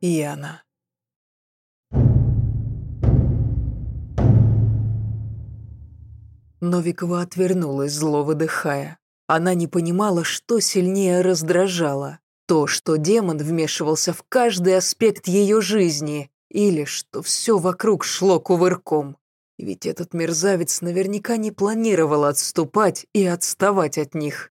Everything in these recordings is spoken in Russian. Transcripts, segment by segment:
Яна. Новикова отвернулась, зло выдыхая. Она не понимала, что сильнее раздражало. То, что демон вмешивался в каждый аспект ее жизни, или что все вокруг шло кувырком. Ведь этот мерзавец наверняка не планировал отступать и отставать от них.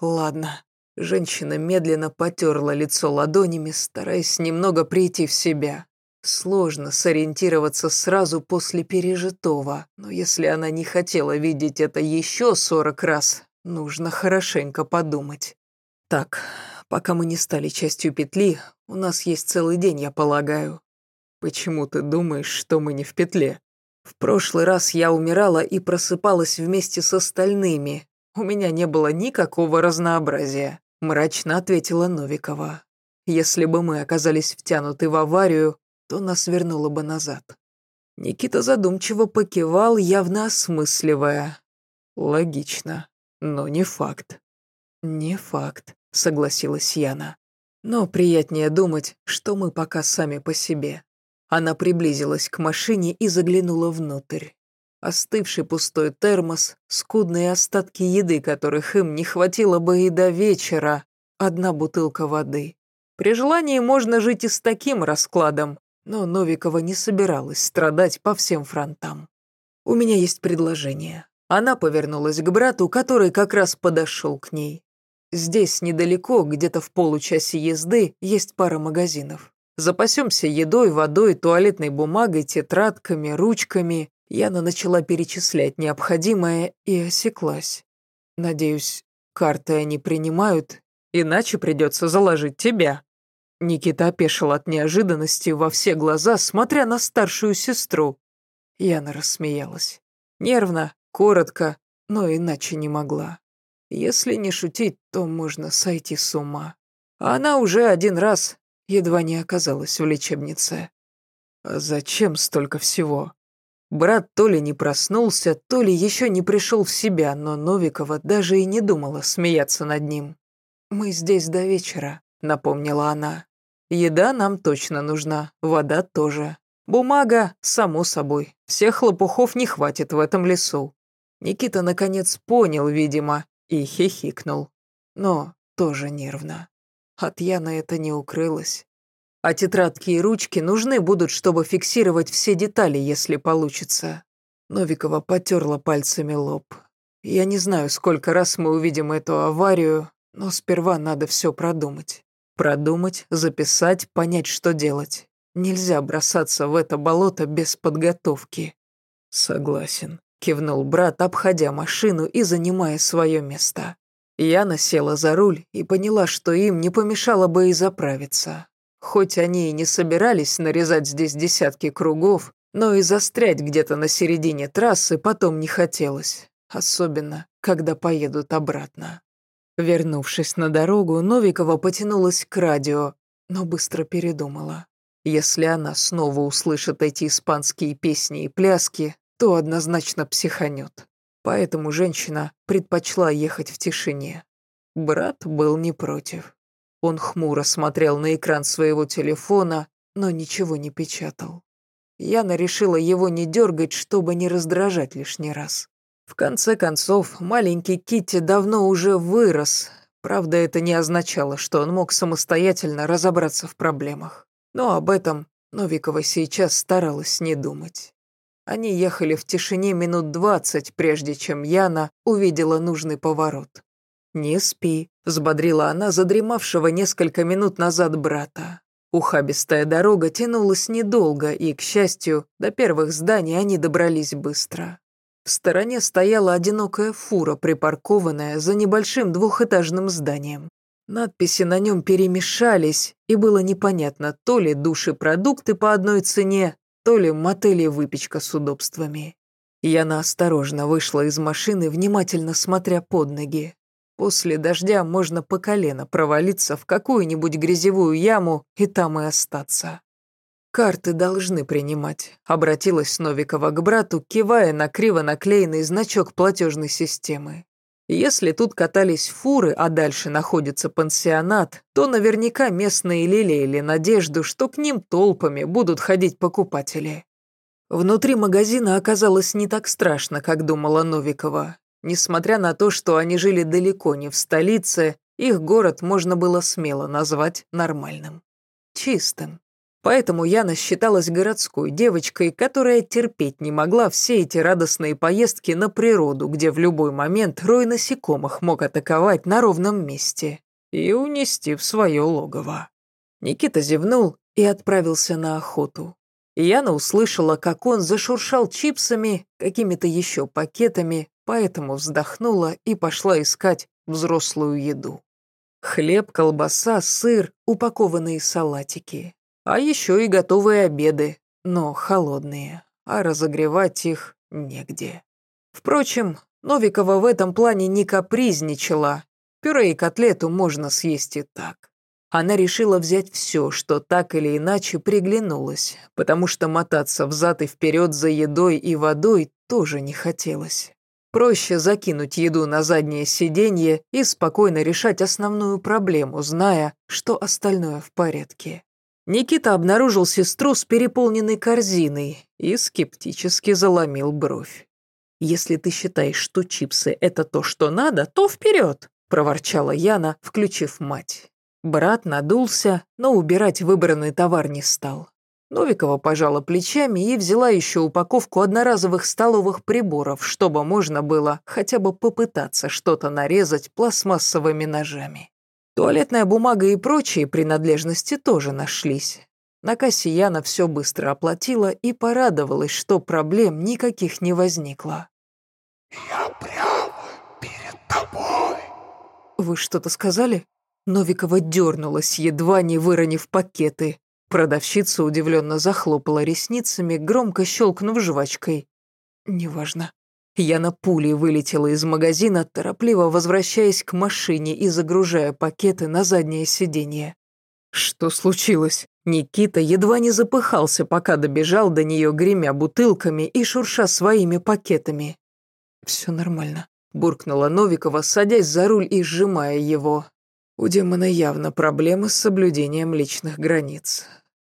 Ладно. Женщина медленно потерла лицо ладонями, стараясь немного прийти в себя. Сложно сориентироваться сразу после пережитого, но если она не хотела видеть это еще сорок раз, нужно хорошенько подумать. Так, пока мы не стали частью петли, у нас есть целый день, я полагаю. Почему ты думаешь, что мы не в петле? В прошлый раз я умирала и просыпалась вместе с остальными. У меня не было никакого разнообразия, мрачно ответила Новикова. Если бы мы оказались втянуты в аварию, то нас вернуло бы назад. Никита задумчиво покивал, явно осмысливая. Логично, но не факт. Не факт, согласилась Яна. Но приятнее думать, что мы пока сами по себе. Она приблизилась к машине и заглянула внутрь. Остывший пустой термос, скудные остатки еды, которых им не хватило бы и до вечера, одна бутылка воды. При желании можно жить и с таким раскладом, но Новикова не собиралась страдать по всем фронтам. «У меня есть предложение». Она повернулась к брату, который как раз подошел к ней. Здесь недалеко, где-то в получасе езды, есть пара магазинов. Запасемся едой, водой, туалетной бумагой, тетрадками, ручками. Яна начала перечислять необходимое и осеклась. Надеюсь, карты они принимают, иначе придется заложить тебя. Никита опешил от неожиданности во все глаза, смотря на старшую сестру. Яна рассмеялась. Нервно, коротко, но иначе не могла. Если не шутить, то можно сойти с ума. А она уже один раз едва не оказалась в лечебнице. А зачем столько всего? Брат то ли не проснулся, то ли еще не пришел в себя, но Новикова даже и не думала смеяться над ним. «Мы здесь до вечера», — напомнила она. «Еда нам точно нужна, вода тоже. Бумага, само собой. Всех лопухов не хватит в этом лесу». Никита наконец понял, видимо, и хихикнул. Но тоже нервно. От Яны это не укрылось. А тетрадки и ручки нужны будут, чтобы фиксировать все детали, если получится. Новикова потерла пальцами лоб. Я не знаю, сколько раз мы увидим эту аварию, но сперва надо все продумать. Продумать, записать, понять, что делать. Нельзя бросаться в это болото без подготовки. Согласен, кивнул брат, обходя машину и занимая свое место. Яна села за руль и поняла, что им не помешало бы и заправиться. Хоть они и не собирались нарезать здесь десятки кругов, но и застрять где-то на середине трассы потом не хотелось, особенно когда поедут обратно. Вернувшись на дорогу, Новикова потянулась к радио, но быстро передумала. Если она снова услышит эти испанские песни и пляски, то однозначно психанет поэтому женщина предпочла ехать в тишине. Брат был не против. Он хмуро смотрел на экран своего телефона, но ничего не печатал. Яна решила его не дергать, чтобы не раздражать лишний раз. В конце концов, маленький Китти давно уже вырос. Правда, это не означало, что он мог самостоятельно разобраться в проблемах. Но об этом Новикова сейчас старалась не думать. Они ехали в тишине минут двадцать, прежде чем Яна увидела нужный поворот. «Не спи», — взбодрила она задремавшего несколько минут назад брата. Ухабистая дорога тянулась недолго, и, к счастью, до первых зданий они добрались быстро. В стороне стояла одинокая фура, припаркованная за небольшим двухэтажным зданием. Надписи на нем перемешались, и было непонятно, то ли души-продукты по одной цене, то ли мотель и выпечка с удобствами. Яна осторожно вышла из машины, внимательно смотря под ноги. После дождя можно по колено провалиться в какую-нибудь грязевую яму и там и остаться. «Карты должны принимать», — обратилась Новикова к брату, кивая на криво наклеенный значок платежной системы. Если тут катались фуры, а дальше находится пансионат, то наверняка местные лелеяли надежду, что к ним толпами будут ходить покупатели. Внутри магазина оказалось не так страшно, как думала Новикова. Несмотря на то, что они жили далеко не в столице, их город можно было смело назвать нормальным. Чистым. Поэтому Яна считалась городской девочкой, которая терпеть не могла все эти радостные поездки на природу, где в любой момент рой насекомых мог атаковать на ровном месте и унести в свое логово. Никита зевнул и отправился на охоту. Яна услышала, как он зашуршал чипсами, какими-то еще пакетами, поэтому вздохнула и пошла искать взрослую еду. Хлеб, колбаса, сыр, упакованные салатики. А еще и готовые обеды, но холодные, а разогревать их негде. Впрочем, Новикова в этом плане не капризничала. Пюре и котлету можно съесть и так. Она решила взять все, что так или иначе приглянулось, потому что мотаться взад и вперед за едой и водой тоже не хотелось. Проще закинуть еду на заднее сиденье и спокойно решать основную проблему, зная, что остальное в порядке. Никита обнаружил сестру с переполненной корзиной и скептически заломил бровь. «Если ты считаешь, что чипсы — это то, что надо, то вперед!» — проворчала Яна, включив мать. Брат надулся, но убирать выбранный товар не стал. Новикова пожала плечами и взяла еще упаковку одноразовых столовых приборов, чтобы можно было хотя бы попытаться что-то нарезать пластмассовыми ножами. Туалетная бумага и прочие принадлежности тоже нашлись. На кассе Яна все быстро оплатила и порадовалась, что проблем никаких не возникло. «Я прямо перед тобой». «Вы что-то сказали?» Новикова дернулась, едва не выронив пакеты. Продавщица удивленно захлопала ресницами, громко щелкнув жвачкой. «Неважно. Я на пуле вылетела из магазина, торопливо возвращаясь к машине и загружая пакеты на заднее сиденье. Что случилось? Никита едва не запыхался, пока добежал до нее, гремя бутылками и шурша своими пакетами. «Все нормально», — буркнула Новикова, садясь за руль и сжимая его. У демона явно проблемы с соблюдением личных границ.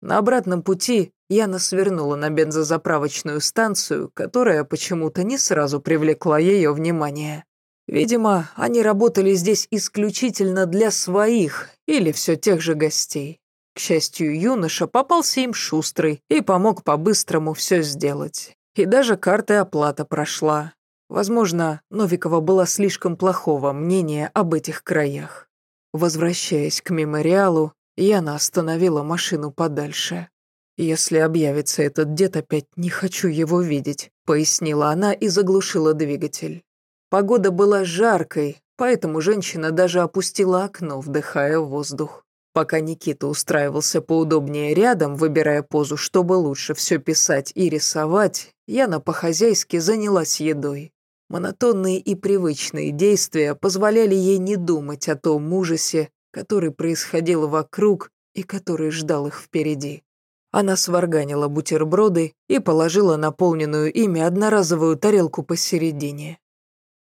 На обратном пути Яна свернула на бензозаправочную станцию, которая почему-то не сразу привлекла ее внимание. Видимо, они работали здесь исключительно для своих или все тех же гостей. К счастью, юноша попался им шустрый и помог по-быстрому все сделать. И даже карта оплата прошла. Возможно, Новикова была слишком плохого мнения об этих краях. Возвращаясь к мемориалу, Яна остановила машину подальше. «Если объявится этот дед опять, не хочу его видеть», — пояснила она и заглушила двигатель. Погода была жаркой, поэтому женщина даже опустила окно, вдыхая воздух. Пока Никита устраивался поудобнее рядом, выбирая позу, чтобы лучше все писать и рисовать, Яна по-хозяйски занялась едой. Монотонные и привычные действия позволяли ей не думать о том ужасе, который происходил вокруг и который ждал их впереди. Она сварганила бутерброды и положила наполненную ими одноразовую тарелку посередине.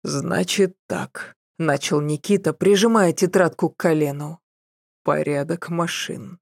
«Значит так», — начал Никита, прижимая тетрадку к колену. «Порядок машин.